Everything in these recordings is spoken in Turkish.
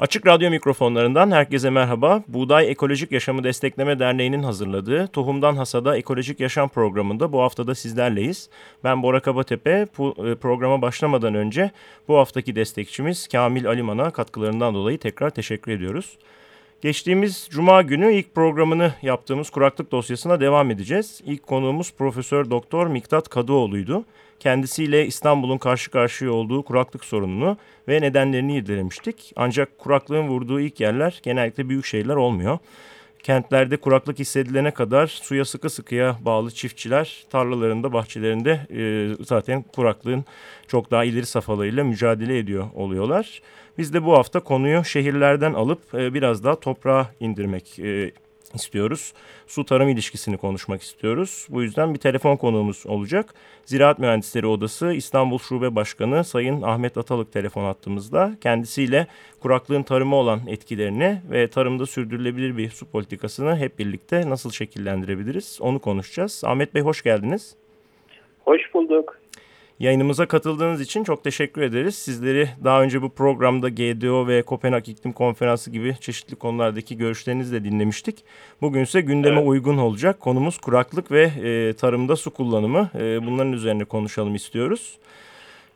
Açık Radyo mikrofonlarından herkese merhaba. Buğday Ekolojik Yaşamı Destekleme Derneği'nin hazırladığı Tohumdan Hasada Ekolojik Yaşam programında bu haftada sizlerleyiz. Ben Bora Kabatepe. E, programa başlamadan önce bu haftaki destekçimiz Kamil Aliman'a katkılarından dolayı tekrar teşekkür ediyoruz. Geçtiğimiz Cuma günü ilk programını yaptığımız kuraklık dosyasına devam edeceğiz. İlk konuğumuz Profesör Doktor Miktat Kadıoğlu'ydu. Kendisiyle İstanbul'un karşı karşıya olduğu kuraklık sorununu ve nedenlerini irdelemiştik. Ancak kuraklığın vurduğu ilk yerler genellikle büyük şehirler olmuyor. Kentlerde kuraklık hissedilene kadar suya sıkı sıkıya bağlı çiftçiler tarlalarında, bahçelerinde e, zaten kuraklığın çok daha ileri safhalarıyla mücadele ediyor oluyorlar. Biz de bu hafta konuyu şehirlerden alıp e, biraz daha toprağa indirmek e, istiyoruz. Su tarım ilişkisini konuşmak istiyoruz. Bu yüzden bir telefon konuğumuz olacak. Ziraat Mühendisleri Odası İstanbul Şube Başkanı Sayın Ahmet Atalık telefon attığımızda kendisiyle kuraklığın tarıma olan etkilerini ve tarımda sürdürülebilir bir su politikasını hep birlikte nasıl şekillendirebiliriz onu konuşacağız. Ahmet Bey hoş geldiniz. Hoş bulduk. Yayınımıza katıldığınız için çok teşekkür ederiz. Sizleri daha önce bu programda GDO ve Kopenhag İklim Konferansı gibi çeşitli konulardaki görüşlerinizi de dinlemiştik. Bugün ise gündeme evet. uygun olacak. Konumuz kuraklık ve e, tarımda su kullanımı. E, bunların üzerine konuşalım istiyoruz.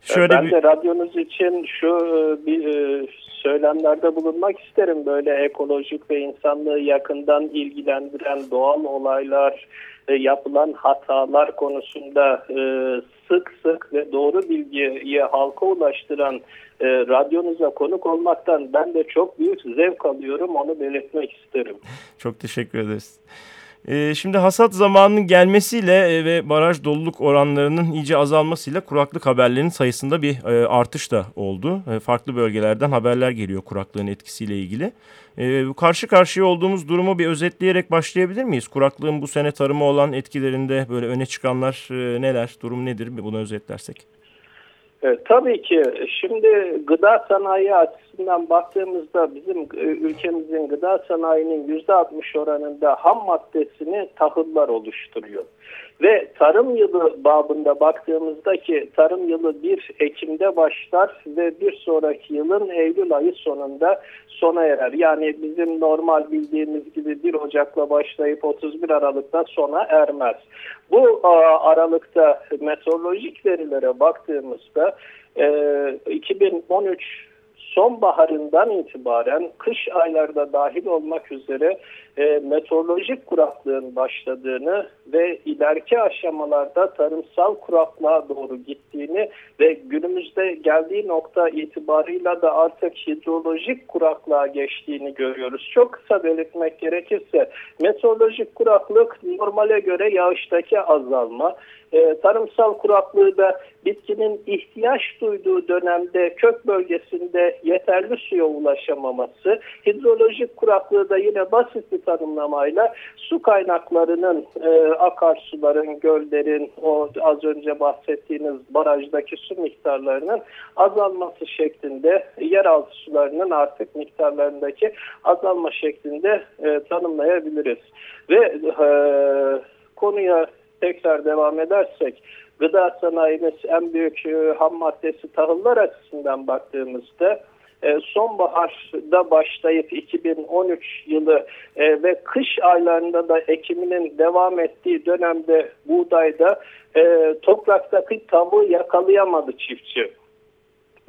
Şöyle ben bir... de radyonuz için şu e, bir e, söylemlerde bulunmak isterim. Böyle ekolojik ve insanlığı yakından ilgilendiren doğal olaylar, yapılan hatalar konusunda e, sık sık ve doğru bilgiyi halka ulaştıran e, radyonuza konuk olmaktan ben de çok büyük zevk alıyorum. Onu belirtmek isterim. Çok teşekkür ederiz. Ee, şimdi hasat zamanının gelmesiyle e, ve baraj doluluk oranlarının iyice azalmasıyla kuraklık haberlerinin sayısında bir e, artış da oldu. E, farklı bölgelerden haberler geliyor kuraklığın etkisiyle ilgili. Karşı karşıya olduğumuz durumu bir özetleyerek başlayabilir miyiz? Kuraklığın bu sene tarıma olan etkilerinde böyle öne çıkanlar neler, durum nedir? Bunu özetlersek. Tabii ki şimdi gıda sanayi açısından baktığımızda bizim e, ülkemizin gıda sanayinin %60 oranında ham maddesini tahıllar oluşturuyor. Ve tarım yılı babında baktığımızda ki tarım yılı 1 Ekim'de başlar ve bir sonraki yılın Eylül ayı sonunda sona erer. Yani bizim normal bildiğimiz gibi 1 Ocak'la başlayıp 31 Aralık'ta sona ermez. Bu aralıkta meteorolojik verilere baktığımızda 2013 sonbaharından itibaren kış aylarda dahil olmak üzere e, meteorolojik kuraklığın başladığını ve ileriki aşamalarda tarımsal kuraklığa doğru gittiğini ve günümüzde geldiği nokta itibarıyla da artık hidrolojik kuraklığa geçtiğini görüyoruz. Çok kısa belirtmek gerekirse meteorolojik kuraklık normale göre yağıştaki azalma, e, tarımsal kuraklığı da bitkinin ihtiyaç duyduğu dönemde kök bölgesinde yeterli suya ulaşamaması, hidrolojik kuraklığı da yine basit bir tanımlamayla su kaynaklarının, e, akarsuların, göllerin, o az önce bahsettiğiniz barajdaki su miktarlarının azalması şeklinde, yeraltı sularının artık miktarlarındaki azalma şeklinde e, tanımlayabiliriz. Ve e, konuya tekrar devam edersek, gıda sanayimiz en büyük e, ham maddesi tahıllar açısından baktığımızda, sonbaharda başlayıp 2013 yılı e, ve kış aylarında da ekiminin devam ettiği dönemde buğdayda e, topraktaki tavuğu yakalayamadı çiftçi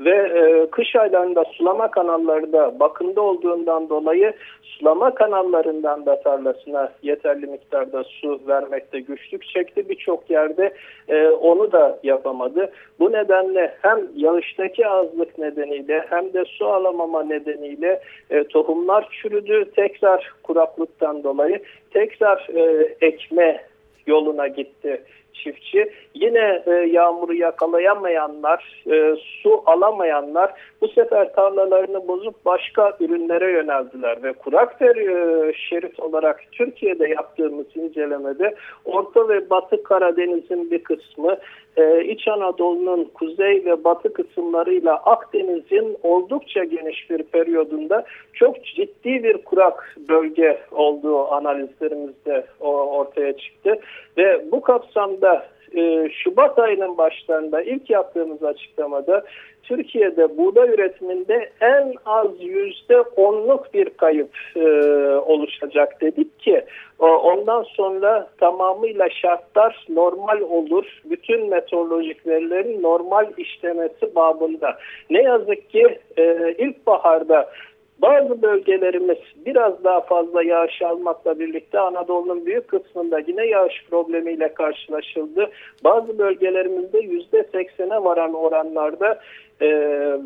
ve e, kış aylarında sulama kanalları da bakımda olduğundan dolayı sulama kanallarından da tarlasına yeterli miktarda su vermekte güçlük çekti. Birçok yerde e, onu da yapamadı. Bu nedenle hem yağıştaki azlık nedeniyle hem de su alamama nedeniyle e, tohumlar çürüdü. Tekrar kuraklıktan dolayı tekrar e, ekme yoluna gitti çiftçi. Yine e, yağmuru yakalayamayanlar, e, su alamayanlar bu sefer tarlalarını bozup başka ürünlere yöneldiler ve kurak bir e, şerit olarak Türkiye'de yaptığımız incelemede Orta ve Batı Karadeniz'in bir kısmı e, İç Anadolu'nun kuzey ve batı kısımlarıyla Akdeniz'in oldukça geniş bir periyodunda çok ciddi bir kurak bölge olduğu analizlerimizde ortaya çıktı. Ve bu kapsamda e, Şubat ayının başlarında ilk yaptığımız açıklamada Türkiye'de buğday üretiminde en az yüzde onluk bir kayıp e, oluşacak dedik ki ondan sonra tamamıyla şartlar normal olur. Bütün meteorolojik verilerin normal işlemesi babında. Ne yazık ki e, ilkbaharda bazı bölgelerimiz biraz daha fazla yağış almakla birlikte Anadolu'nun büyük kısmında yine yağış problemiyle karşılaşıldı. Bazı bölgelerimizde %80'e varan oranlarda e,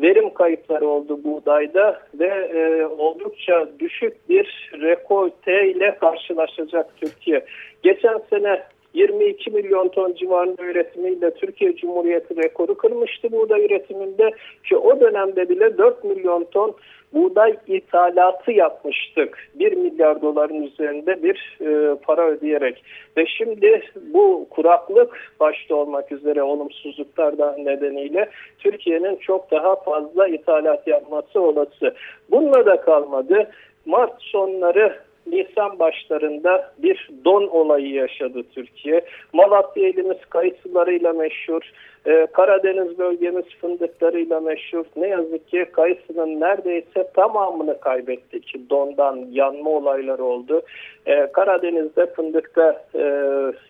verim kayıpları oldu buğdayda ve e, oldukça düşük bir rekolte ile karşılaşacak Türkiye. Geçen sene 22 milyon ton civarında üretimiyle Türkiye Cumhuriyeti rekoru kırmıştı buğday üretiminde ki o dönemde bile 4 milyon ton buğday ithalatı yapmıştık. 1 milyar doların üzerinde bir e, para ödeyerek. Ve şimdi bu kuraklık başta olmak üzere olumsuzluklardan nedeniyle Türkiye'nin çok daha fazla ithalat yapması olası. Bununla da kalmadı. Mart sonları Nisan başlarında bir don olayı yaşadı Türkiye. Malatya elimiz kayısılarıyla meşhur. Ee, Karadeniz bölgemiz fındıklarıyla meşhur. Ne yazık ki kayısının neredeyse tamamını kaybettik. Dondan yanma olayları oldu. Ee, Karadeniz'de fındıkta e,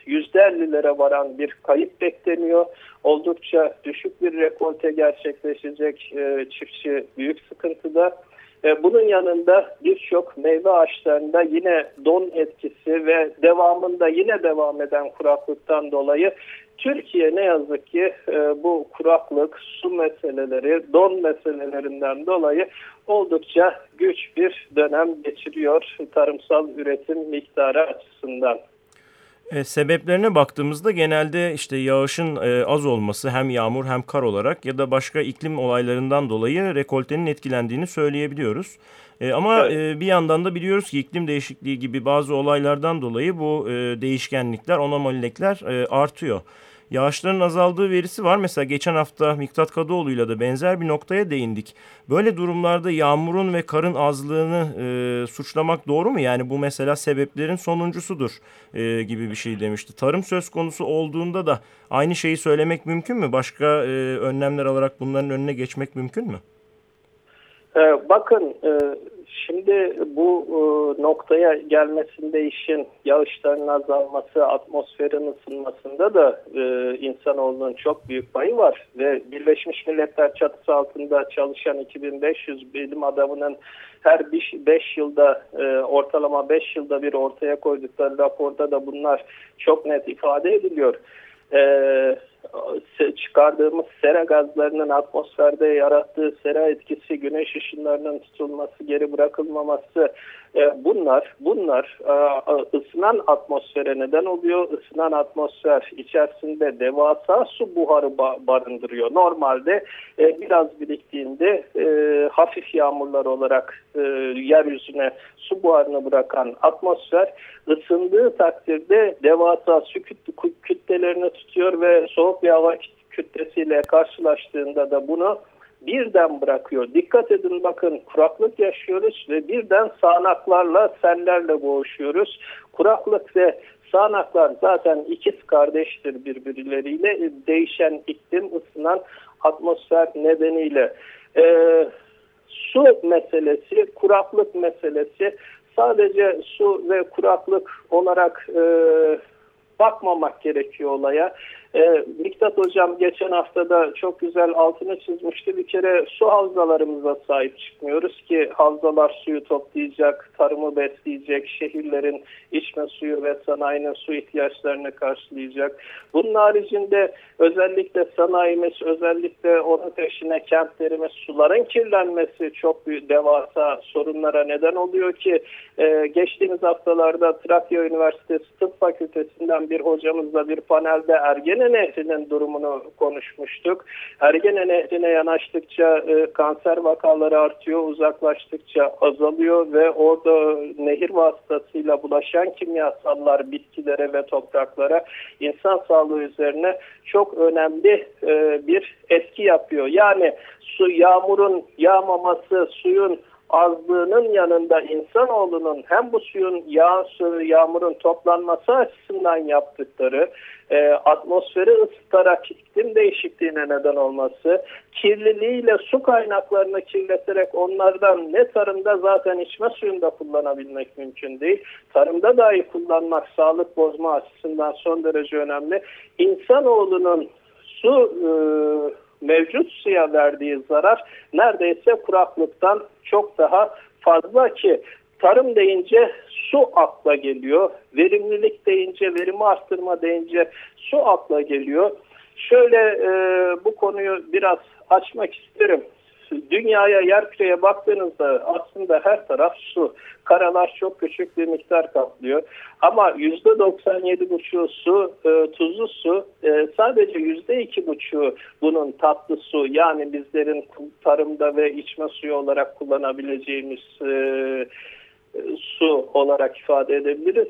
%50'lere varan bir kayıp bekleniyor. Oldukça düşük bir rekolte gerçekleşecek e, çiftçi büyük sıkıntıda. E, bunun yanında birçok meyve ağaçlarında yine don etkisi ve devamında yine devam eden kuraklıktan dolayı Türkiye ne yazık ki e, bu kuraklık, su meseleleri, don meselelerinden dolayı oldukça güç bir dönem geçiriyor tarımsal üretim miktarı açısından. E, sebeplerine baktığımızda genelde işte yağışın e, az olması hem yağmur hem kar olarak ya da başka iklim olaylarından dolayı rekoltenin etkilendiğini söyleyebiliyoruz. E, ama evet. e, bir yandan da biliyoruz ki iklim değişikliği gibi bazı olaylardan dolayı bu e, değişkenlikler, anomalilikler e, artıyor. Yağışların azaldığı verisi var. Mesela geçen hafta Miktat Kadıoğlu'yla da benzer bir noktaya değindik. Böyle durumlarda yağmurun ve karın azlığını e, suçlamak doğru mu? Yani bu mesela sebeplerin sonuncusudur e, gibi bir şey demişti. Tarım söz konusu olduğunda da aynı şeyi söylemek mümkün mü? Başka e, önlemler alarak bunların önüne geçmek mümkün mü? Ee, bakın e, Şimdi bu e, noktaya gelmesinde işin yağışların azalması, atmosferin ısınmasında da e, insanoğlunun çok büyük payı var. Ve Birleşmiş Milletler çatısı altında çalışan 2500 bilim adamının her 5 yılda e, ortalama 5 yılda bir ortaya koydukları raporda da bunlar çok net ifade ediliyor. Evet çıkardığımız sera gazlarının atmosferde yarattığı sera etkisi, güneş ışınlarının tutulması, geri bırakılmaması e, bunlar bunlar e, ısınan atmosfere neden oluyor. Isınan atmosfer içerisinde devasa su buharı barındırıyor. Normalde e, biraz biriktiğinde hafif yağmurlar olarak yeryüzüne su buharını bırakan atmosfer ısındığı takdirde devasa su kütlelerini tutuyor ve soğuk bir hava kütlesiyle karşılaştığında da bunu birden bırakıyor. Dikkat edin bakın kuraklık yaşıyoruz ve birden sağanaklarla sellerle boğuşuyoruz. Kuraklık ve sağanaklar zaten ikiz kardeştir birbirleriyle. Değişen iklim ısınan atmosfer nedeniyle. Ee, su meselesi, kuraklık meselesi sadece su ve kuraklık olarak e, bakmamak gerekiyor olaya. E, Miktat Hocam geçen haftada çok güzel altını çizmişti. Bir kere su havzalarımıza sahip çıkmıyoruz ki havzalar suyu toplayacak, tarımı besleyecek, şehirlerin içme suyu ve sanayinin su ihtiyaçlarını karşılayacak. Bunun haricinde özellikle sanayimiz, özellikle onun peşine kentlerimiz suların kirlenmesi çok büyük devasa sorunlara neden oluyor ki e, geçtiğimiz haftalarda Trakya Üniversitesi Tıp Fakültesinden bir hocamızla bir panelde Ergen Ergene Nehri'nin durumunu konuşmuştuk. Ergene Nehri'ne yanaştıkça e, kanser vakaları artıyor, uzaklaştıkça azalıyor ve orada nehir vasıtasıyla bulaşan kimyasallar bitkilere ve topraklara insan sağlığı üzerine çok önemli e, bir etki yapıyor. Yani su yağmurun yağmaması, suyun azlığının yanında insanoğlunun hem bu suyun yağ, su, yağmurun toplanması açısından yaptıkları e, atmosferi ısıtarak iklim değişikliğine neden olması, kirliliğiyle su kaynaklarını kirleterek onlardan ne tarımda zaten içme suyunda kullanabilmek mümkün değil. Tarımda dahi kullanmak sağlık bozma açısından son derece önemli. İnsanoğlunun su e, mevcut suya verdiği zarar neredeyse kuraklıktan çok daha fazla ki tarım deyince su akla geliyor. Verimlilik deyince, verimi arttırma deyince su akla geliyor. Şöyle e, bu konuyu biraz açmak isterim dünyaya, yer baktığınızda aslında her taraf su. Karalar çok küçük bir miktar kaplıyor. Ama %97,5'u su, e, tuzlu su. E, sadece %2,5'u bunun tatlı su. Yani bizlerin tarımda ve içme suyu olarak kullanabileceğimiz e, su olarak ifade edebiliriz.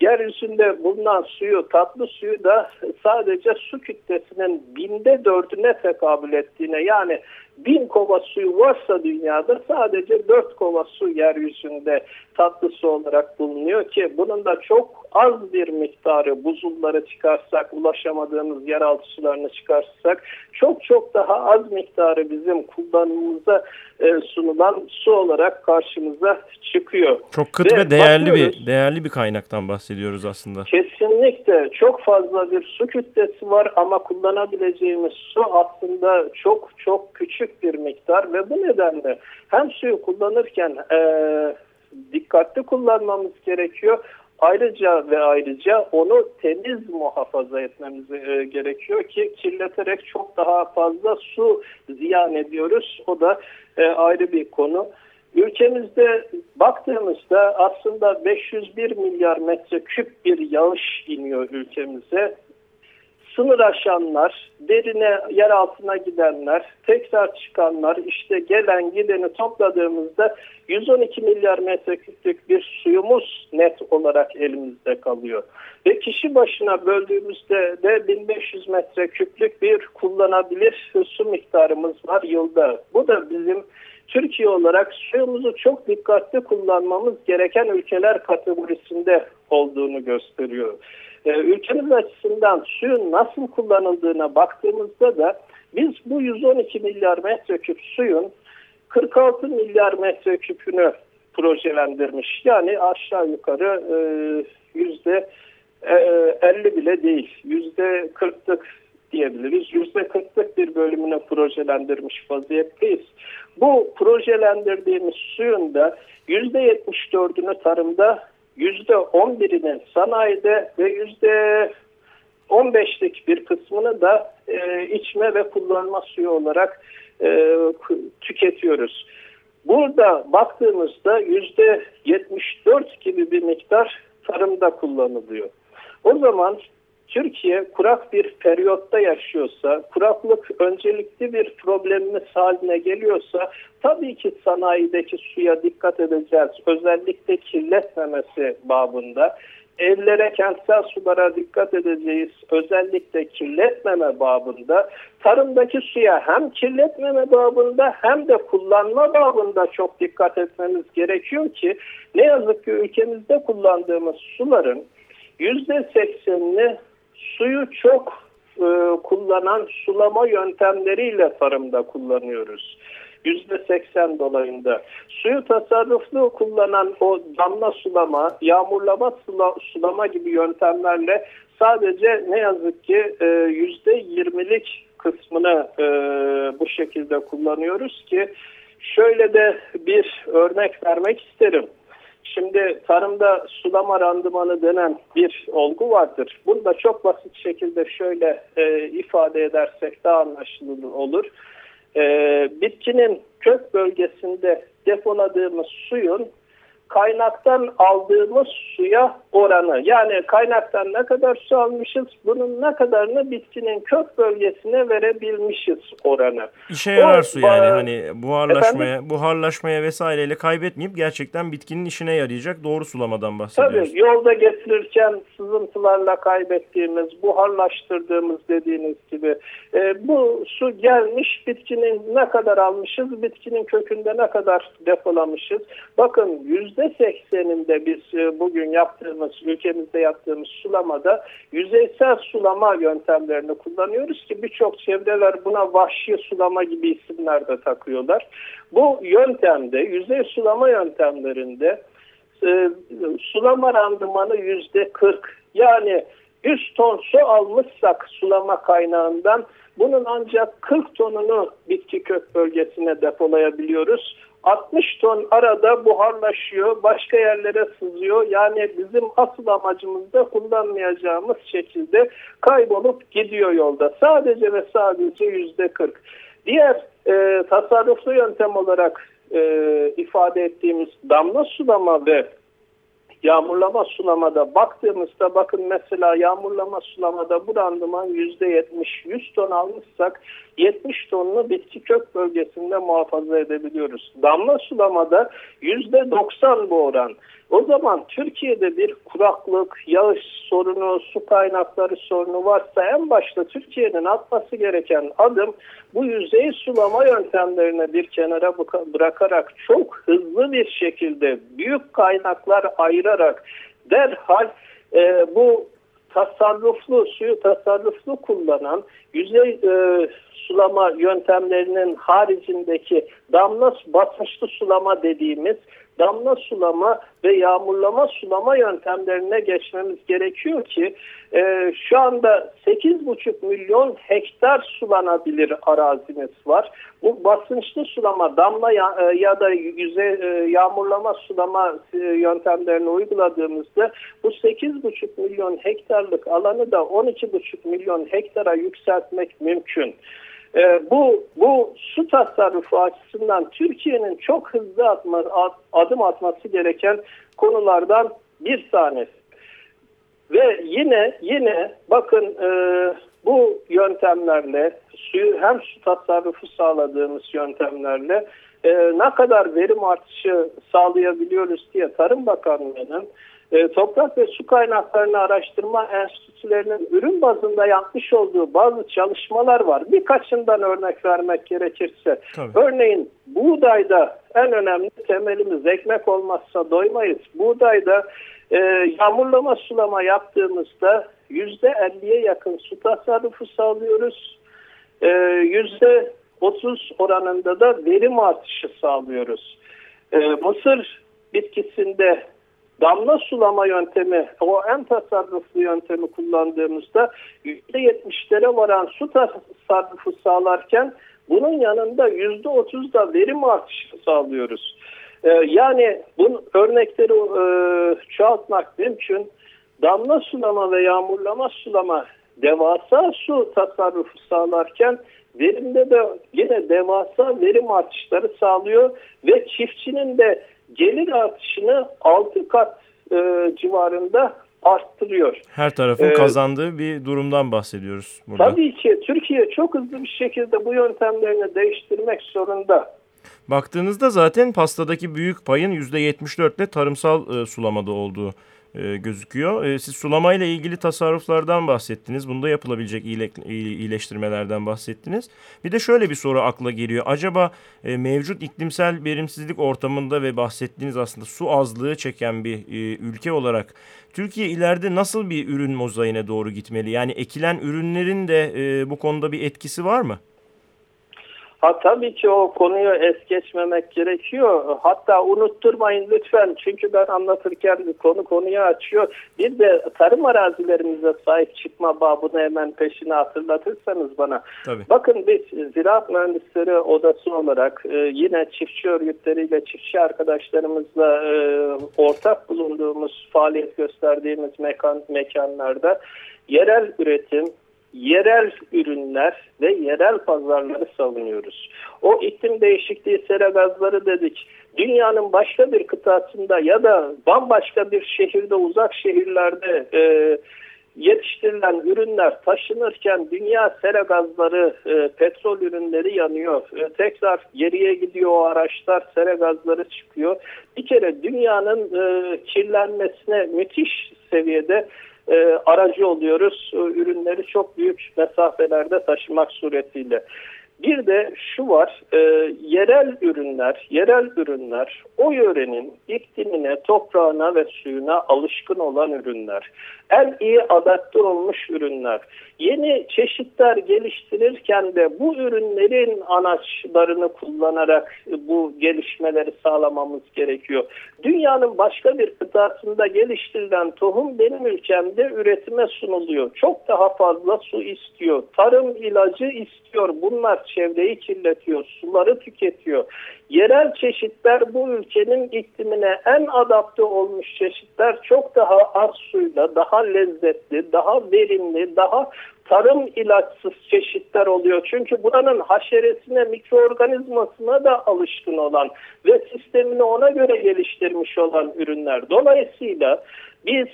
Yeryüzünde bulunan suyu, tatlı suyu da sadece su kütlesinin binde dördüne tekabül ettiğine yani bin kova suyu varsa dünyada sadece dört kova su yeryüzünde tatlı su olarak bulunuyor ki bunun da çok az bir miktarı buzulları çıkarsak, ulaşamadığımız yeraltı sularını çıkarsak çok çok daha az miktarı bizim kullanımımıza e, sunulan su olarak karşımıza çıkıyor. Çok kıt ve, ve değerli bir değerli bir kaynaktan bahsediyoruz aslında. Kesinlikle çok fazla bir su kütlesi var ama kullanabileceğimiz su aslında çok çok küçük bir miktar ve bu nedenle hem suyu kullanırken e, dikkatli kullanmamız gerekiyor. Ayrıca ve ayrıca onu temiz muhafaza etmemiz e, gerekiyor ki kirleterek çok daha fazla su ziyan ediyoruz. O da e, ayrı bir konu. Ülkemizde baktığımızda aslında 501 milyar metreküp bir yağış iniyor ülkemize sınır aşanlar, derine yer altına gidenler, tekrar çıkanlar, işte gelen gideni topladığımızda 112 milyar metreküplük bir suyumuz net olarak elimizde kalıyor. Ve kişi başına böldüğümüzde de 1500 metreküplük bir kullanabilir su miktarımız var yılda. Bu da bizim Türkiye olarak suyumuzu çok dikkatli kullanmamız gereken ülkeler kategorisinde olduğunu gösteriyor. Ee, ülkemiz açısından suyun nasıl kullanıldığına baktığımızda da biz bu 112 milyar metreküp suyun 46 milyar metreküpünü projelendirmiş. Yani aşağı yukarı e, yüzde 50 e, bile değil. Yüzde 40'lık diyebiliriz. Yüzde 40'lık bir bölümünü projelendirmiş vaziyetteyiz. Bu projelendirdiğimiz suyun da yüzde 74'ünü tarımda yüzde on birinin sanayide ve yüzde on beşlik bir kısmını da e, içme ve kullanma suyu olarak e, tüketiyoruz. Burada baktığımızda yüzde yetmiş dört gibi bir miktar tarımda kullanılıyor. O zaman Türkiye kurak bir periyotta yaşıyorsa, kuraklık öncelikli bir problemimiz haline geliyorsa tabii ki sanayideki suya dikkat edeceğiz. Özellikle kirletmemesi babında. Evlere, kentsel sulara dikkat edeceğiz. Özellikle kirletmeme babında. Tarımdaki suya hem kirletmeme babında hem de kullanma babında çok dikkat etmemiz gerekiyor ki ne yazık ki ülkemizde kullandığımız suların %80'ini suyu çok e, kullanan sulama yöntemleriyle tarımda kullanıyoruz. %80 dolayında. Suyu tasarruflu kullanan o damla sulama, yağmurlama sula, sulama gibi yöntemlerle sadece ne yazık ki e, %20'lik kısmını e, bu şekilde kullanıyoruz ki şöyle de bir örnek vermek isterim. Şimdi tarımda sulama randımanı denen bir olgu vardır. Bunu da çok basit şekilde şöyle e, ifade edersek daha anlaşılır olur. E, bitkinin kök bölgesinde depoladığımız suyun kaynaktan aldığımız suya oranı. Yani kaynaktan ne kadar su almışız, bunun ne kadarını bitkinin kök bölgesine verebilmişiz oranı. İşe yarar o, su yani hani buharlaşmaya, efendim? buharlaşmaya vesaireyle kaybetmeyip gerçekten bitkinin işine yarayacak doğru sulamadan bahsediyoruz. Tabii yolda getirirken sızıntılarla kaybettiğimiz, buharlaştırdığımız dediğiniz gibi e, bu su gelmiş bitkinin ne kadar almışız, bitkinin kökünde ne kadar depolamışız. Bakın yüzde 80'inde biz e, bugün yaptığımız, ülkemizde yaptığımız sulamada yüzeysel sulama yöntemlerini kullanıyoruz ki birçok çevreler buna vahşi sulama gibi isimler de takıyorlar. Bu yöntemde, yüzey sulama yöntemlerinde e, sulama randımanı %40 yani 100 ton su almışsak sulama kaynağından bunun ancak 40 tonunu bitki kök bölgesine depolayabiliyoruz. 60 ton arada buharlaşıyor, başka yerlere sızıyor. Yani bizim asıl amacımızda kullanmayacağımız şekilde kaybolup gidiyor yolda. Sadece ve sadece yüzde 40. Diğer e, tasarruflu yöntem olarak e, ifade ettiğimiz damla sulama ve Yağmurlama sulamada baktığımızda bakın mesela yağmurlama sulamada bu randıman %70 100 ton almışsak 70 tonunu bitki kök bölgesinde muhafaza edebiliyoruz. Damla sulamada %90 bu oran. O zaman Türkiye'de bir kuraklık, yağış sorunu, su kaynakları sorunu varsa en başta Türkiye'nin atması gereken adım bu yüzey sulama yöntemlerini bir kenara bırakarak çok hızlı bir şekilde büyük kaynaklar ayırarak derhal e, bu tasarruflu suyu tasarruflu kullanan yüzey e, sulama yöntemlerinin haricindeki damla basınçlı sulama dediğimiz damla sulama ve yağmurlama sulama yöntemlerine geçmemiz gerekiyor ki e, şu anda 8,5 milyon hektar sulanabilir arazimiz var. Bu basınçlı sulama damla ya, e, ya da yüzey e, yağmurlama sulama e, yöntemlerini uyguladığımızda bu 8,5 milyon hektarlık alanı da 12,5 milyon hektara yükseltmek mümkün. E, bu bu su tasarrufu açısından Türkiye'nin çok hızlı atma, ad, adım atması gereken konulardan bir tanesi. Ve yine yine bakın e, bu yöntemlerle suyu hem su tasarrufu sağladığımız yöntemlerle e, ne kadar verim artışı sağlayabiliyoruz diye Tarım Bakanlığı'nın e, Toprak ve Su Kaynaklarını Araştırma Enstitülerinin ürün bazında yapmış olduğu bazı çalışmalar var. Birkaçından örnek vermek gerekirse. Tabii. Örneğin buğdayda en önemli temelimiz ekmek olmazsa doymayız. Buğdayda e, yağmurlama sulama yaptığımızda yüzde 50'ye yakın su tasarrufu sağlıyoruz. E, yüzde 30 oranında da verim artışı sağlıyoruz. E, mısır bitkisinde damla sulama yöntemi, o en tasarruflu yöntemi kullandığımızda %70'lere varan su tasarrufu sağlarken bunun yanında %30 da verim artışı sağlıyoruz. Ee, yani bu örnekleri e, çoğaltmak mümkün. Damla sulama ve yağmurlama sulama devasa su tasarrufu sağlarken verimde de yine devasa verim artışları sağlıyor ve çiftçinin de gelir artışını 6 kat e, civarında arttırıyor. Her tarafın ee, kazandığı bir durumdan bahsediyoruz burada. Tabii ki Türkiye çok hızlı bir şekilde bu yöntemlerini değiştirmek zorunda. Baktığınızda zaten pastadaki büyük payın %74 ile tarımsal e, sulamada olduğu e, gözüküyor. E, siz sulamayla ilgili tasarruflardan bahsettiniz. Bunda yapılabilecek iyile, iyileştirmelerden bahsettiniz. Bir de şöyle bir soru akla geliyor. Acaba e, mevcut iklimsel verimsizlik ortamında ve bahsettiğiniz aslında su azlığı çeken bir e, ülke olarak Türkiye ileride nasıl bir ürün mozaiğine doğru gitmeli? Yani ekilen ürünlerin de e, bu konuda bir etkisi var mı? Ha, tabii ki o konuyu es geçmemek gerekiyor. Hatta unutturmayın lütfen. Çünkü ben anlatırken konu konuyu açıyor. Bir de tarım arazilerimize sahip çıkma babını hemen peşine hatırlatırsanız bana. Tabii. Bakın biz Ziraat Mühendisleri Odası olarak e, yine çiftçi örgütleriyle, çiftçi arkadaşlarımızla e, ortak bulunduğumuz, faaliyet gösterdiğimiz mekan, mekanlarda yerel üretim, yerel ürünler ve yerel pazarları savunuyoruz. O iklim değişikliği sera gazları dedik. Dünyanın başka bir kıtasında ya da bambaşka bir şehirde, uzak şehirlerde e, yetiştirilen ürünler taşınırken dünya sera gazları, e, petrol ürünleri yanıyor. E, tekrar geriye gidiyor o araçlar, sera gazları çıkıyor. Bir kere dünyanın e, kirlenmesine müthiş seviyede e, aracı oluyoruz. E, ürünleri çok büyük mesafelerde taşımak suretiyle. Bir de şu var, e, yerel ürünler, yerel ürünler o yörenin iklimine, toprağına ve suyuna alışkın olan ürünler. En iyi adapte olmuş ürünler. Yeni çeşitler geliştirirken de bu ürünlerin anaçlarını kullanarak bu gelişmeleri sağlamamız gerekiyor. Dünyanın başka bir kıtasında geliştirilen tohum benim ülkemde üretime sunuluyor. Çok daha fazla su istiyor. Tarım ilacı istiyor. Bunlar çevreyi kirletiyor, suları tüketiyor. Yerel çeşitler bu ülkenin iklimine en adapte olmuş çeşitler çok daha az suyla, daha lezzetli, daha verimli, daha tarım ilaçsız çeşitler oluyor. Çünkü buranın haşeresine, mikroorganizmasına da alışkın olan ve sistemini ona göre geliştirmiş olan ürünler. Dolayısıyla biz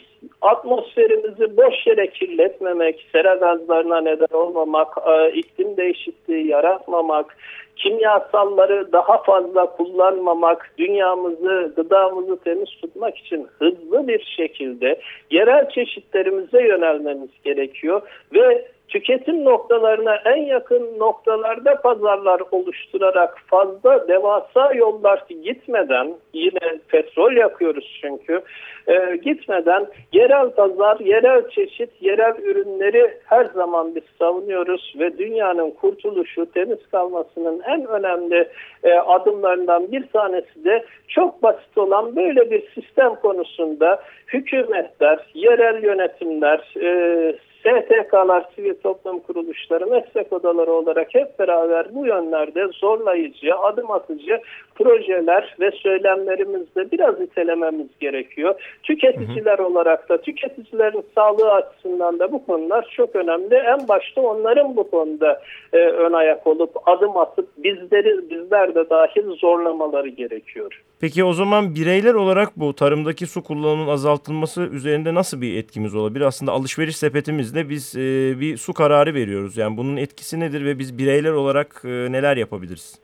atmosferimizi boş yere kirletmemek, sera gazlarına neden olmamak, e, iklim değişikliği yaratmamak, kimyasalları daha fazla kullanmamak, dünyamızı, gıdamızı temiz tutmak için hızlı bir şekilde yerel çeşitlerimize yönelmemiz gerekiyor ve tüketim noktalarına en yakın noktalarda pazarlar oluşturarak fazla devasa yollar gitmeden yine petrol yakıyoruz çünkü e, gitmeden yerel pazar, yerel çeşit, yerel ürünleri her zaman biz savunuyoruz ve dünyanın kurtuluşu, temiz kalmasının en önemli e, adımlarından bir tanesi de çok basit olan böyle bir sistem konusunda hükümetler, yerel yönetimler, e, STK'lar, sivil toplum kuruluşları, meslek odaları olarak hep beraber bu yönlerde zorlayıcı, adım atıcı projeler ve söylemlerimizde biraz itelememiz gerekiyor. Tüketiciler hı hı. olarak da tüketicilerin sağlığı açısından da bu konular çok önemli. En başta onların bu konuda e, ön ayak olup adım atıp bizleri bizler de dahil zorlamaları gerekiyor. Peki o zaman bireyler olarak bu tarımdaki su kullanımının azaltılması üzerinde nasıl bir etkimiz olabilir? Aslında alışveriş sepetimizde biz e, bir su kararı veriyoruz. Yani bunun etkisi nedir ve biz bireyler olarak e, neler yapabiliriz?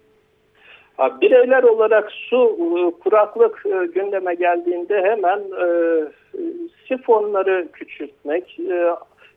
Bireyler olarak su e, kuraklık e, gündeme geldiğinde hemen e, sifonları küçültmek,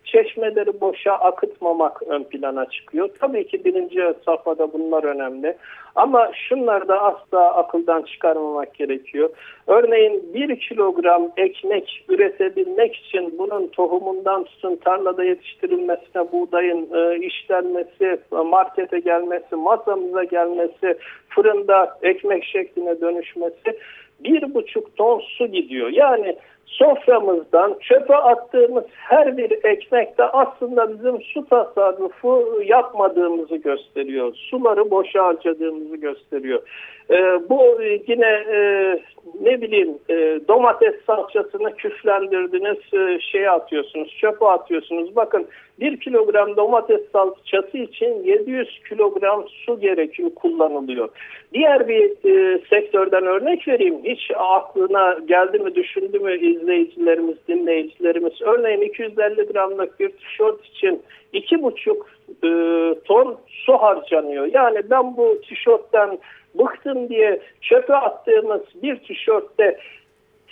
çeşmeleri boşa akıtmamak ön plana çıkıyor. Tabii ki birinci safhada bunlar önemli. Ama şunları da asla akıldan çıkarmamak gerekiyor. Örneğin bir kilogram ekmek üretebilmek için bunun tohumundan tutun tarlada yetiştirilmesine, buğdayın e, işlenmesi, markete gelmesi, masamıza gelmesi, fırında ekmek şekline dönüşmesi bir buçuk ton su gidiyor. Yani soframızdan çöpe attığımız her bir ekmekte aslında bizim su tasarrufu yapmadığımızı gösteriyor. Suları boşa harcadığımızı gösteriyor. Ee, bu yine e, ne bileyim e, domates salçasını küflendirdiniz e, şeye atıyorsunuz çöpe atıyorsunuz. Bakın bir kilogram domates salçası için 700 kilogram su gerekiyor kullanılıyor. Diğer bir e, sektörden örnek vereyim. Hiç aklına geldi mi düşündü mü izleyicilerimiz dinleyicilerimiz. Örneğin 250 gramlık bir tişört için 2,5 e, ton su harcanıyor. Yani ben bu tişörtten bıktım diye çöpe attığımız bir tişörtte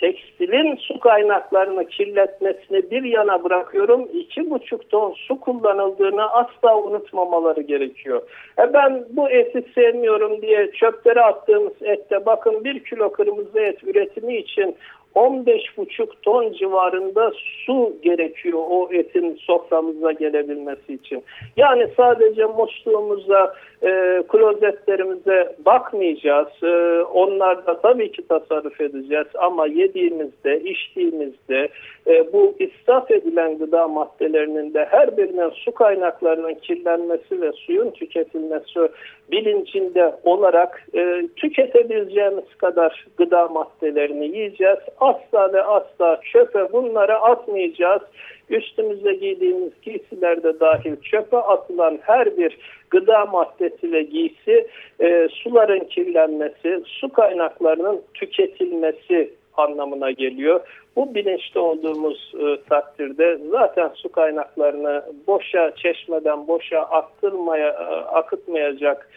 tekstilin su kaynaklarını kirletmesini bir yana bırakıyorum. iki buçuk ton su kullanıldığını asla unutmamaları gerekiyor. E ben bu eti sevmiyorum diye çöplere attığımız ette bakın bir kilo kırmızı et üretimi için 15,5 ton civarında su gerekiyor o etin soframıza gelebilmesi için. Yani sadece musluğumuza, e, klozetlerimize bakmayacağız. E, onlarda tabii ki tasarruf edeceğiz ama yediğimizde, içtiğimizde e, bu israf edilen gıda maddelerinin de her birinin su kaynaklarının kirlenmesi ve suyun tüketilmesi bilincinde olarak e, tüketebileceğimiz kadar gıda maddelerini yiyeceğiz asla ve asla çöpe bunları atmayacağız. Üstümüze giydiğimiz giysiler de dahil çöpe atılan her bir gıda maddesi ve giysi e, suların kirlenmesi, su kaynaklarının tüketilmesi anlamına geliyor. Bu bilinçli olduğumuz e, takdirde zaten su kaynaklarını boşa çeşmeden boşa aktırmaya, e, akıtmayacak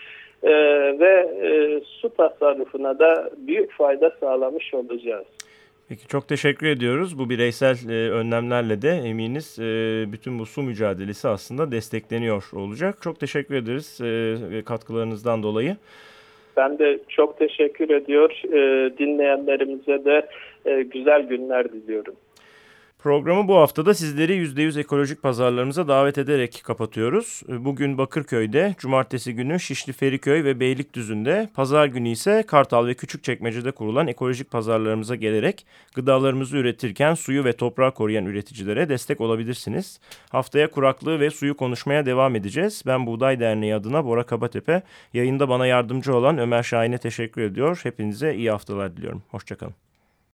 e, ve e, su tasarrufuna da büyük fayda sağlamış olacağız. Peki çok teşekkür ediyoruz. Bu bireysel e, önlemlerle de eminiz e, bütün bu su mücadelesi aslında destekleniyor olacak. Çok teşekkür ederiz e, katkılarınızdan dolayı. Ben de çok teşekkür ediyor. E, dinleyenlerimize de e, güzel günler diliyorum. Programı bu haftada sizleri %100 ekolojik pazarlarımıza davet ederek kapatıyoruz. Bugün Bakırköy'de, cumartesi günü Şişli Feriköy ve Beylikdüzü'nde, pazar günü ise Kartal ve Küçükçekmece'de kurulan ekolojik pazarlarımıza gelerek gıdalarımızı üretirken suyu ve toprağı koruyan üreticilere destek olabilirsiniz. Haftaya kuraklığı ve suyu konuşmaya devam edeceğiz. Ben Buğday Derneği adına Bora Kabatepe, yayında bana yardımcı olan Ömer Şahin'e teşekkür ediyor. Hepinize iyi haftalar diliyorum. Hoşçakalın.